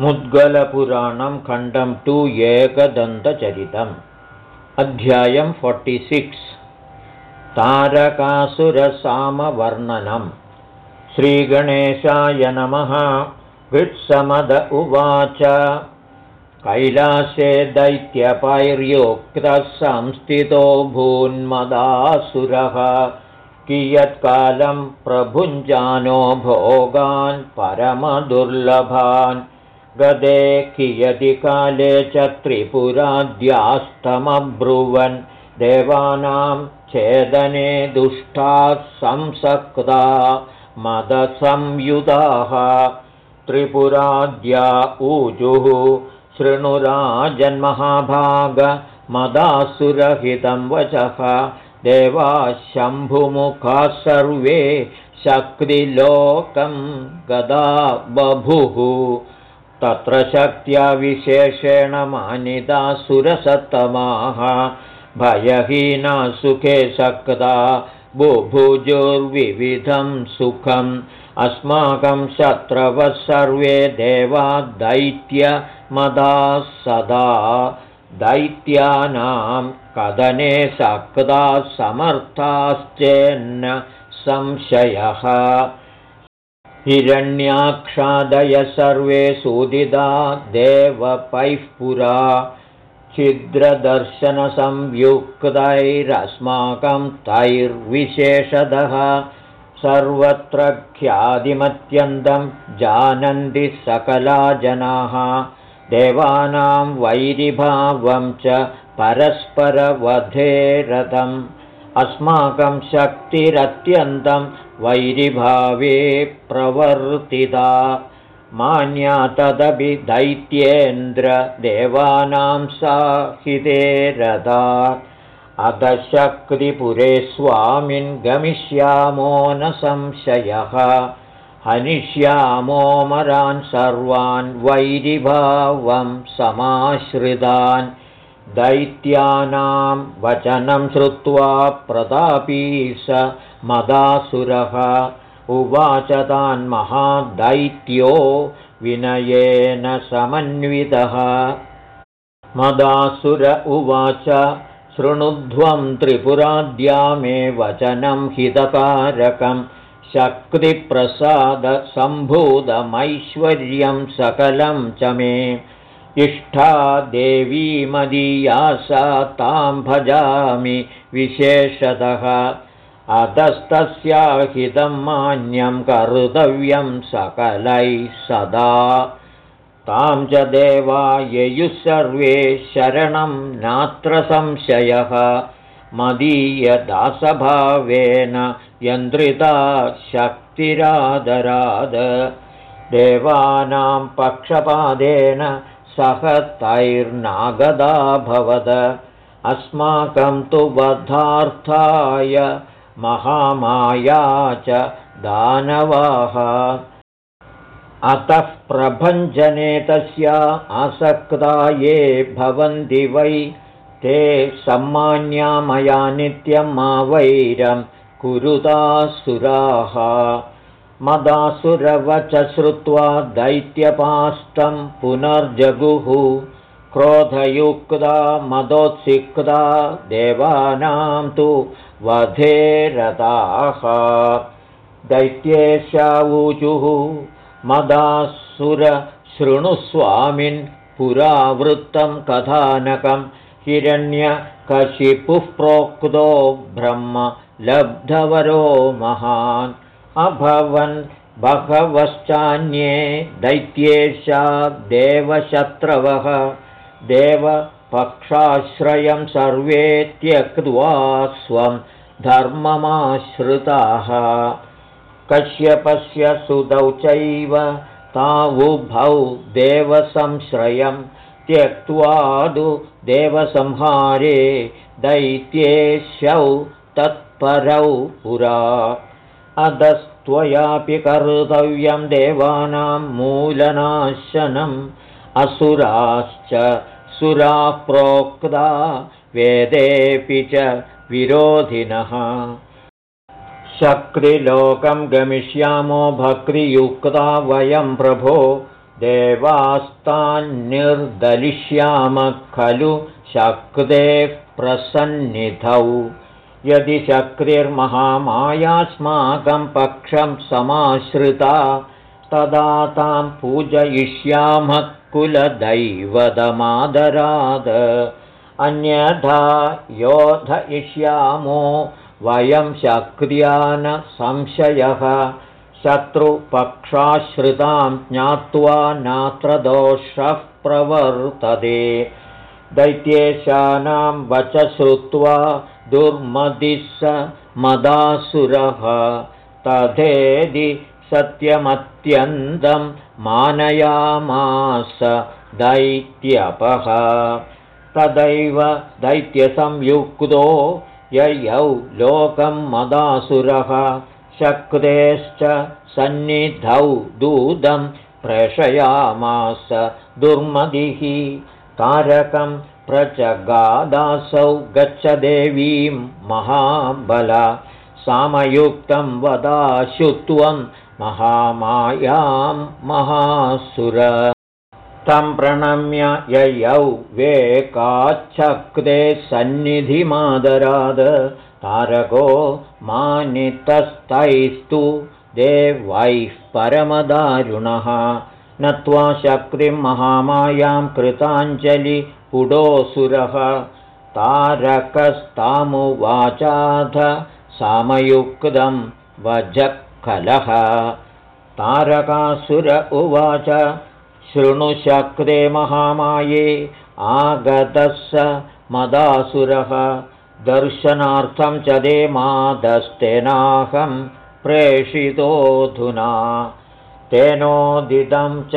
मुद्गलपुराणं खण्डं टु एकदन्तचरितम्। अध्यायं फोर्टिसिक्स् तारकासुरसामवर्णनं श्रीगणेशाय नमः। हृत्समद उवाच। कैलासे दैत्यपैर्योक्तः संस्थितो भून्मदासुरः। कियत्कालं प्रभुञ्जानो भोगान् परमदुर्लभान् गदे कियति काले च त्रिपुराद्यास्तमब्रुवन्। देवानां छेदने दुष्टाः संसक्ता मदसंयुधाः। त्रिपुराद्या ऊजुः शृणुराजन्महाभागमदासुरहितं वचः। देवाः शम्भुमुखाः सर्वे शक्तिलोकं गदा बभुः तत्र शक्त्या विशेषेण मानिता सुरसत्तमाः भयहीना सुखे सक्ता बुभुजुर्विविधं सुखम्। अस्माकं शत्रवः सर्वे देवा दैत्यमदाः सदा। दैत्यानां कदने सक्ताः समर्थाश्चेन्न संशयः हिरण्याक्षादय सर्वे सुदिदा देवपैः पुरा छिद्रदर्शनसंयुक्तैरस्माकं तैर्विशेषदः सर्वत्र ख्यातिमत्यन्तं जानन्ति सकला जनाः देवानां वैरिभावं च परस्परवधेरथम् अस्माकं शक्तिरत्यन्तं वैरिभावे प्रवर्तिता मान्या तदपि दैत्येन्द्रदेवानां साहिते रदा अधशक्तिपुरे स्वामिन् गमिष्यामो न संशयः। हनिष्यामोमरान् सर्वान् वैरिभावं समाश्रितान् दैत्यानां वचनं श्रुत्वा प्रतापी स मदासुरः। उवाच तान् महादैत्यो विनयेन समन्वितः। मदासुर उवाच शृणुध्वं त्रिपुराद्या मे वचनं हितकारकम् शक्तिप्रसादसम्भूतमैश्वर्यं सकलं च मे इष्टा देवी मदीया सा तां भजामि विशेषतः। अधस्तस्याहितं मान्यं कर्तव्यं सकलैः सदा। तां च देवा ययुः सर्वे शरणं नात्र संशयः। मदीयदासभावेन यन्द्रिता शक्तिरादराद। देवानां पक्षपादेन सह तैर्नागदाभवद अस्माकं तु वधार्थाय महामाया च दानवाः। अतः प्रभञ्जने तस्या आसक्ता ये भवन्ति वै ते सम्मान्या मया नित्यं मा वैरं कुरुतासुराः मदासुरवच श्रुत्वा दैत्यपास्तं पुनर्जगुः क्रोधयुक्ता मदोत्सिक्ता देवानां तु वधेरताः दैत्येशावूचुः मदासुरशृणुस्वामिन् पुरावृत्तं कथानकम् हिरण्यकशिपुः प्रोक्तो ब्रह्म लब्धवरो महान् अभवन् बहवश्चान्ये दैत्येशा देवशत्रवः देवपक्षाश्रयं सर्वे त्यक्त्वा स्वं धर्ममाश्रिताः। कश्यपस्य सुतौ चैव तावुभौ देवसंश्रयम् त्यक्त्वादु देवसंहारे दैत्येशौ तत्परौ पुरा अधस्त्वयापि कर्तव्यं देवानां मूलनाशनम्। असुराश्च सुराः प्रोक्ता वेदेऽपि च विरोधिनः। शक्तिलोकं गमिष्यामो भक्तियुक्ता वयं प्रभो। देवास्तान्निर्दलिष्यामः खलु शक्तेः प्रसन्निधौ यदि शक्तिर्महामायास्माकं पक्षं समाश्रिता तदा तां पूजयिष्यामः कुलदैवदमादराद। अन्यथा योधयिष्यामो वयं शक्र्या न संशयः। शत्रुपक्षाश्रितां ज्ञात्वा नात्र दोषः प्रवर्तते। दैत्येशानां वच श्रुत्वा दुर्मदिः स मदासुरः तथेदि सत्यमत्यन्तं मानयामास दैत्यपः। तदैव दैत्यसंयुक्तो ययौ लोकं मदासुरः शक्तेश्च सन्निधौ दूतं प्रेषयामास दुर्मदिः तारकं प्रचगादासौ गच्छ देवीं महाबल। सामयुक्तं वदाशुत्वं महामायां महासुर। तं प्रणम्य ययौ वेकाच्छक्ते सन्निधिमादराद। तारको मानितस्तैस्तु देवैः परमदारुणः। नत्वा शक्तिं महामायां कृताञ्जलिपुडोऽसुरः तारकस्तामुवाचाथ सामयुक्तं वजःखलः तारकासुर उवाच शृणुशक्रे महामाये आगतः स मदासुरः। दर्शनार्थं च दे मादस्तेनाहं प्रेषितोऽधुना। तेनोदितं च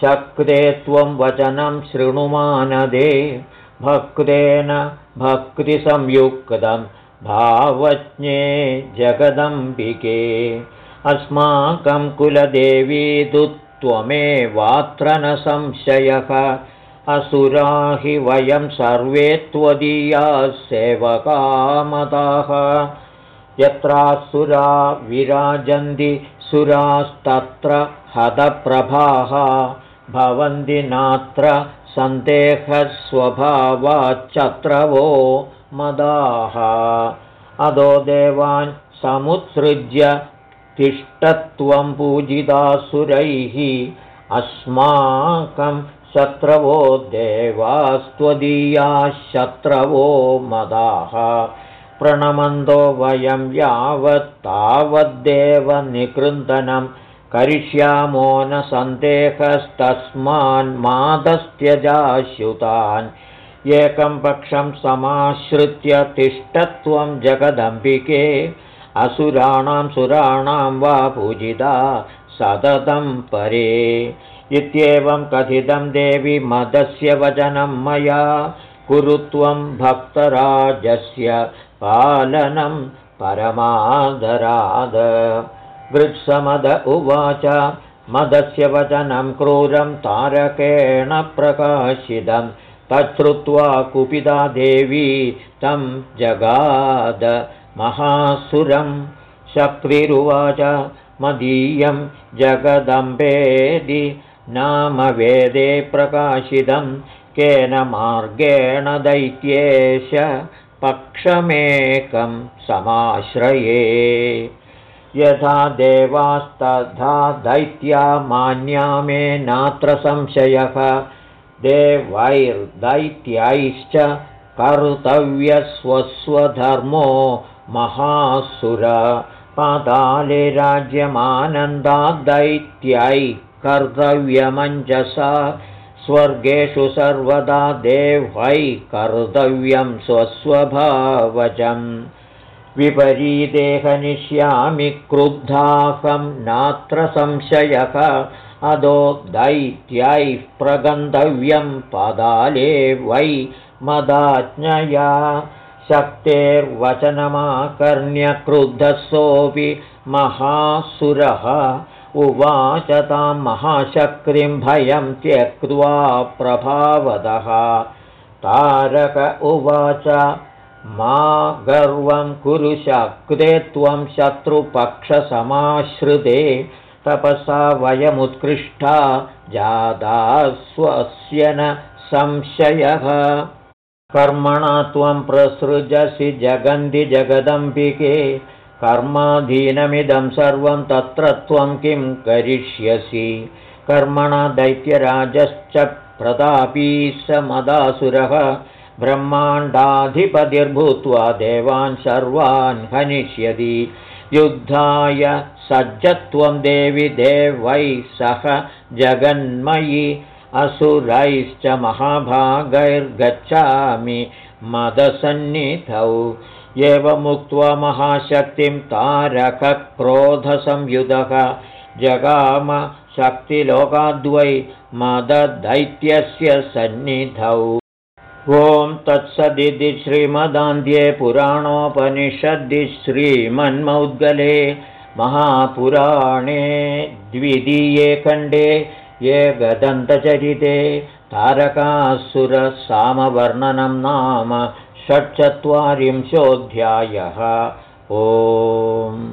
शक्रे त्वं वचनं शृणुमानदे भक्तेन भक्तिसंयुक्तं भावज्ञे जगदम्बिके। अस्माकं कुलदेवी त्वमेवात्र न संशयः। असुरा हि वयं सर्वे त्वदीयाः सेवकामताः यत्रासुरा विराजन्ति सुरास्तत्र हतप्रभाः भवन्ति नात्र सन्देहस्वभावाच्चत्रवो मदाः। अदो देवान् समुत्सृज्य तिष्ठत्वं पूजितासुरैः अस्माकं शत्रवो देवास्त्वदीयाः शत्रवो मदाः। प्रणमन्तो वयं यावत्तावद्देव निकृन्दनं करिष्यामो न सन्देहस्तस्मान्मादस्त्यजाश्युतान् एकं पक्षं समाश्रित्य तिष्ठत्वं जगदम्बिके असुराणां सुराणां वा पूजिता सततं परे। इत्येवं कथितं देवि मदस्य वचनं मया कुरु त्वं भक्तराजस्य पालनं परमादराद वृत्समद उवाच। मदस्य वचनं क्रूरं तारकेण प्रकाशितं। तच्छ्रुत्वा कुपिता देवी तं जगाद महासुरं। शक्तिरुवाच मदीयं जगदम्बेदि नाम वेदे प्रकाशितं। केन मार्गेण दैत्येश पक्षमेकं समाश्रये यथा देवास्तथा दैत्या मान्या मे नात्र संशयः। देवैर्दैत्यैश्च कर्तव्यस्वस्वधर्मो महासुर। पाताले राज्यमानन्दाद्दैत्यै कर्तव्यमञ्जसा। स्वर्गेषु सर्वदा देवै कर्तव्यं स्वस्वभावजम् विपरीदेहनिष्यामि क्रुद्धाहं नात्र संशयः। अदो दैत्यैः प्रगन्तव्यं पादाले वै मदाज्ञया। शक्तेर्वचनमाकर्ण्यक्रुद्धसोऽपि महासुरः। उवाच तां महाशक्तिं भयं त्यक्त्वा प्रभावदः। तारक उवाच मा गर्वं कुरु शक्ते त्वं शत्रुपक्षसमाश्रिते। तपसा वयमुत्कृष्टा जादा स्वस्य न संशयः। कर्मणा त्वं प्रसृजसि जगन्ति जगदम्बिके। कर्माधीनमिदं सर्वं तत्र त्वं किं करिष्यसि। कर्मणा दैत्यराजश्च प्रतापी स मदासुरः ब्रह्माण्डाधिपतिर्भूत्वा देवान् सर्वान् हनिष्यति। युद्धाय सज्जत्वं देवि देवैः सह जगन्मयि असुरैश्च महाभागैर्गच्छामि मदसन्निधौ। एवमुक्त्वा महाशक्तिं तारकक्रोधसंयुधः जगाम शक्तिलोकाद्वै मददैत्यस्य सन्निधौ ॐ तत्सदिति श्रीमदान्ध्ये पुराणोपनिषद्दि श्रीमन्मौद्गले महापुराणे द्वितीये खण्डे एकदन्तचरिते तारकासुरसामवर्णनं नाम षट्चत्वारिंशोऽध्यायः। ओम्